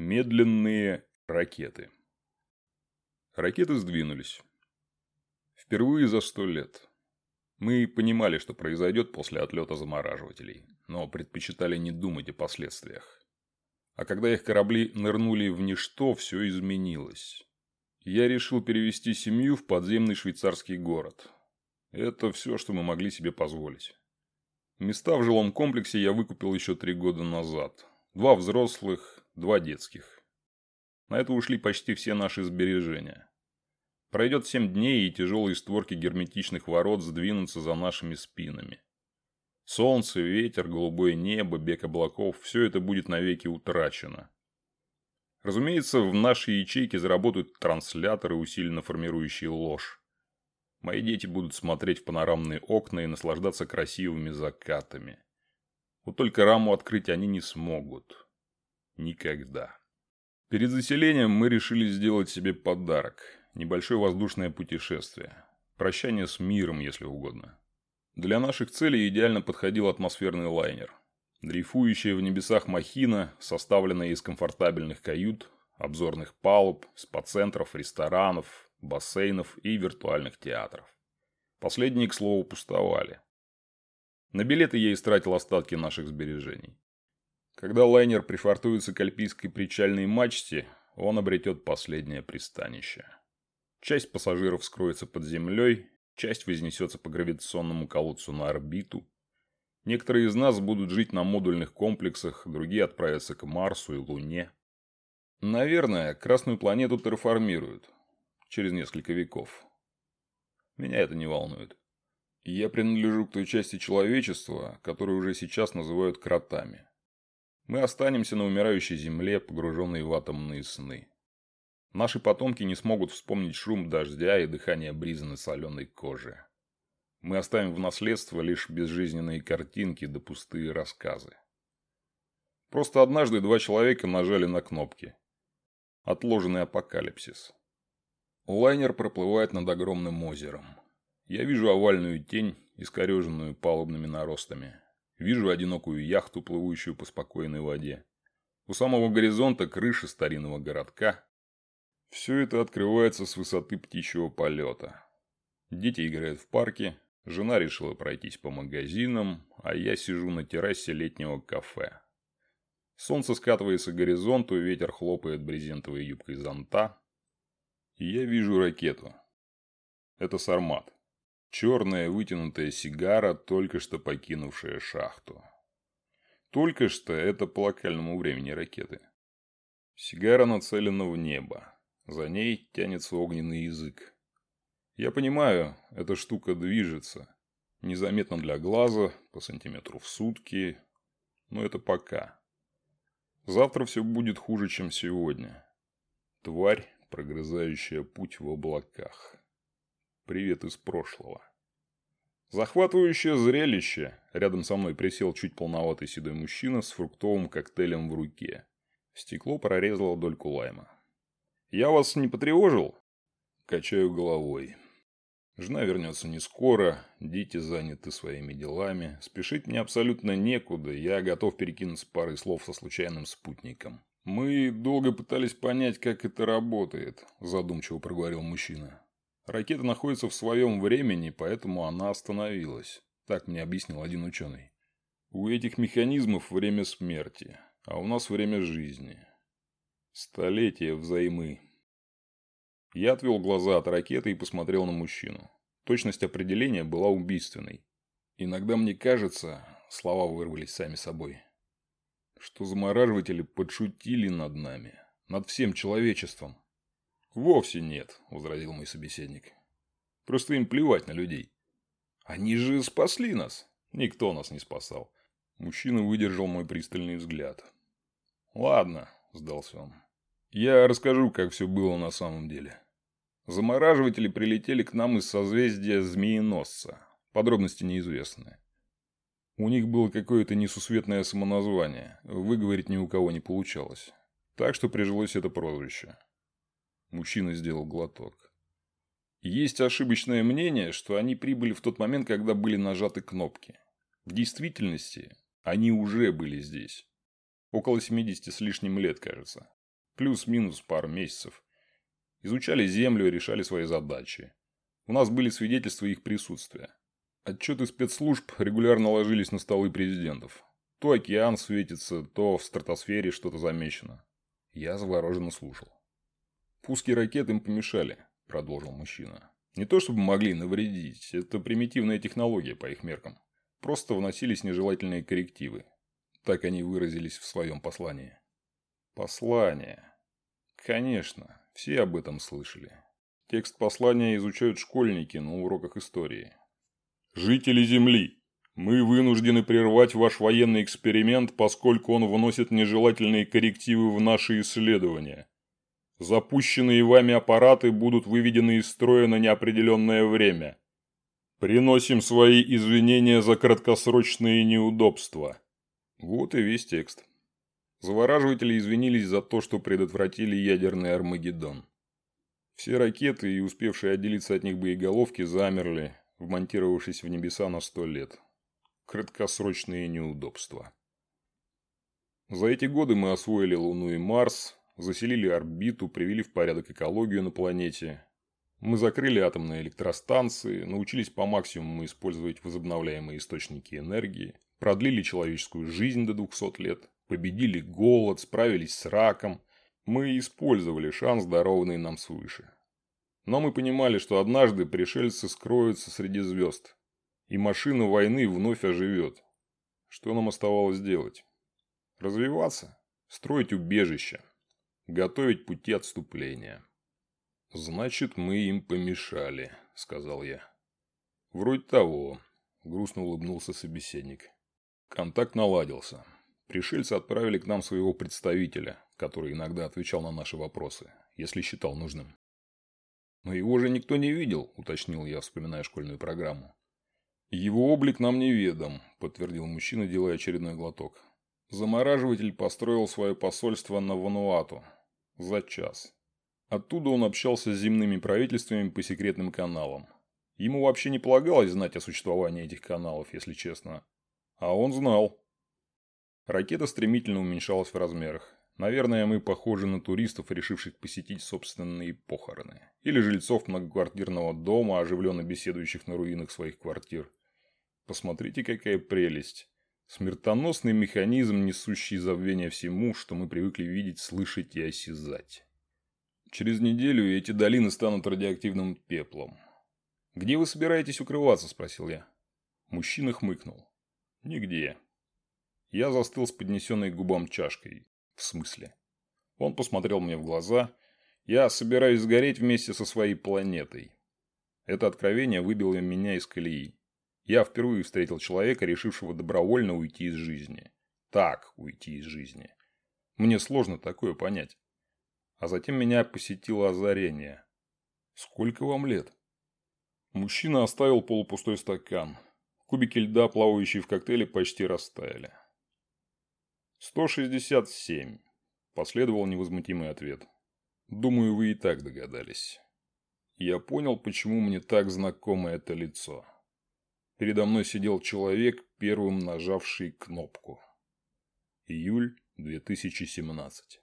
Медленные ракеты. Ракеты сдвинулись. Впервые за сто лет. Мы понимали, что произойдет после отлета замораживателей, но предпочитали не думать о последствиях. А когда их корабли нырнули в ничто, все изменилось. Я решил перевести семью в подземный швейцарский город. Это все, что мы могли себе позволить. Места в жилом комплексе я выкупил еще три года назад. Два взрослых, два детских. На это ушли почти все наши сбережения. Пройдет семь дней, и тяжелые створки герметичных ворот сдвинутся за нашими спинами. Солнце, ветер, голубое небо, бег облаков – все это будет навеки утрачено. Разумеется, в нашей ячейке заработают трансляторы, усиленно формирующие ложь. Мои дети будут смотреть в панорамные окна и наслаждаться красивыми закатами. Вот только раму открыть они не смогут. Никогда. Перед заселением мы решили сделать себе подарок. Небольшое воздушное путешествие. Прощание с миром, если угодно. Для наших целей идеально подходил атмосферный лайнер. Дрейфующая в небесах махина, составленная из комфортабельных кают, обзорных палуб, спа-центров, ресторанов, бассейнов и виртуальных театров. Последние, к слову, пустовали. На билеты я истратил остатки наших сбережений. Когда лайнер пришвартуется к альпийской причальной мачте, он обретет последнее пристанище. Часть пассажиров скроется под землей, часть вознесется по гравитационному колодцу на орбиту. Некоторые из нас будут жить на модульных комплексах, другие отправятся к Марсу и Луне. Наверное, Красную планету терраформируют. Через несколько веков. Меня это не волнует. Я принадлежу к той части человечества, которую уже сейчас называют кротами. Мы останемся на умирающей земле, погруженные в атомные сны. Наши потомки не смогут вспомнить шум дождя и дыхание бриза на соленой коже. Мы оставим в наследство лишь безжизненные картинки да пустые рассказы. Просто однажды два человека нажали на кнопки. Отложенный апокалипсис. Лайнер проплывает над огромным озером. Я вижу овальную тень, искореженную палубными наростами. Вижу одинокую яхту, плывущую по спокойной воде. У самого горизонта крыши старинного городка. Все это открывается с высоты птичьего полета. Дети играют в парке, жена решила пройтись по магазинам, а я сижу на террасе летнего кафе. Солнце скатывается к горизонту, ветер хлопает брезентовой юбкой зонта. И я вижу ракету. Это Сармат. Черная вытянутая сигара, только что покинувшая шахту. Только что это по локальному времени ракеты. Сигара нацелена в небо. За ней тянется огненный язык. Я понимаю, эта штука движется. Незаметно для глаза, по сантиметру в сутки. Но это пока. Завтра все будет хуже, чем сегодня. Тварь, прогрызающая путь в облаках. Привет из прошлого. Захватывающее зрелище. Рядом со мной присел чуть полноватый седой мужчина с фруктовым коктейлем в руке. Стекло прорезало дольку лайма. «Я вас не потревожил?» Качаю головой. Жена вернется не скоро, дети заняты своими делами. Спешить мне абсолютно некуда, я готов перекинуться парой слов со случайным спутником. «Мы долго пытались понять, как это работает», – задумчиво проговорил мужчина. Ракета находится в своем времени, поэтому она остановилась. Так мне объяснил один ученый. У этих механизмов время смерти, а у нас время жизни. Столетия взаймы. Я отвел глаза от ракеты и посмотрел на мужчину. Точность определения была убийственной. Иногда мне кажется, слова вырвались сами собой, что замораживатели подшутили над нами, над всем человечеством. «Вовсе нет», – возразил мой собеседник. «Просто им плевать на людей. Они же спасли нас». Никто нас не спасал. Мужчина выдержал мой пристальный взгляд. «Ладно», – сдался он. «Я расскажу, как все было на самом деле. Замораживатели прилетели к нам из созвездия Змееносца. Подробности неизвестны. У них было какое-то несусветное самоназвание. Выговорить ни у кого не получалось. Так что прижилось это прозвище. Мужчина сделал глоток. Есть ошибочное мнение, что они прибыли в тот момент, когда были нажаты кнопки. В действительности, они уже были здесь. Около 70 с лишним лет, кажется. Плюс-минус пару месяцев. Изучали Землю и решали свои задачи. У нас были свидетельства их присутствия. Отчеты спецслужб регулярно ложились на столы президентов. То океан светится, то в стратосфере что-то замечено. Я завороженно слушал. «Пуски ракет им помешали», – продолжил мужчина. «Не то чтобы могли навредить, это примитивная технология по их меркам. Просто вносились нежелательные коррективы. Так они выразились в своем послании». «Послание. Конечно, все об этом слышали. Текст послания изучают школьники на уроках истории. «Жители Земли, мы вынуждены прервать ваш военный эксперимент, поскольку он вносит нежелательные коррективы в наши исследования. Запущенные вами аппараты будут выведены из строя на неопределенное время. Приносим свои извинения за краткосрочные неудобства». Вот и весь текст. Завораживатели извинились за то, что предотвратили ядерный Армагеддон. Все ракеты и успевшие отделиться от них боеголовки замерли, вмонтировавшись в небеса на сто лет. Краткосрочные неудобства. За эти годы мы освоили Луну и Марс, заселили орбиту, привели в порядок экологию на планете. Мы закрыли атомные электростанции, научились по максимуму использовать возобновляемые источники энергии, продлили человеческую жизнь до 200 лет, победили голод, справились с раком, мы использовали шанс, дарованный нам свыше. Но мы понимали, что однажды пришельцы скроются среди звезд, и машина войны вновь оживет. Что нам оставалось делать? Развиваться, строить убежища, готовить пути отступления. «Значит, мы им помешали», — сказал я. «Вроде того», — грустно улыбнулся собеседник. Контакт наладился. Пришельцы отправили к нам своего представителя, который иногда отвечал на наши вопросы, если считал нужным. «Но его же никто не видел», – уточнил я, вспоминая школьную программу. «Его облик нам неведом», – подтвердил мужчина, делая очередной глоток. Замораживатель построил свое посольство на Вануату. За час. Оттуда он общался с земными правительствами по секретным каналам. Ему вообще не полагалось знать о существовании этих каналов, если честно. А он знал. Ракета стремительно уменьшалась в размерах. Наверное, мы похожи на туристов, решивших посетить собственные похороны. Или жильцов многоквартирного дома, оживленно беседующих на руинах своих квартир. Посмотрите, какая прелесть. Смертоносный механизм, несущий забвение всему, что мы привыкли видеть, слышать и осязать. Через неделю эти долины станут радиоактивным пеплом. «Где вы собираетесь укрываться?» – спросил я. Мужчина хмыкнул. «Нигде. Я застыл с поднесенной к губам чашкой. В смысле? Он посмотрел мне в глаза. Я собираюсь сгореть вместе со своей планетой. Это откровение выбило меня из колеи. Я впервые встретил человека, решившего добровольно уйти из жизни. Так уйти из жизни. Мне сложно такое понять. А затем меня посетило озарение. Сколько вам лет? Мужчина оставил полупустой стакан. Кубики льда, плавающие в коктейле, почти растаяли. «167», – последовал невозмутимый ответ. «Думаю, вы и так догадались». Я понял, почему мне так знакомо это лицо. Передо мной сидел человек, первым нажавший кнопку. Июль 2017.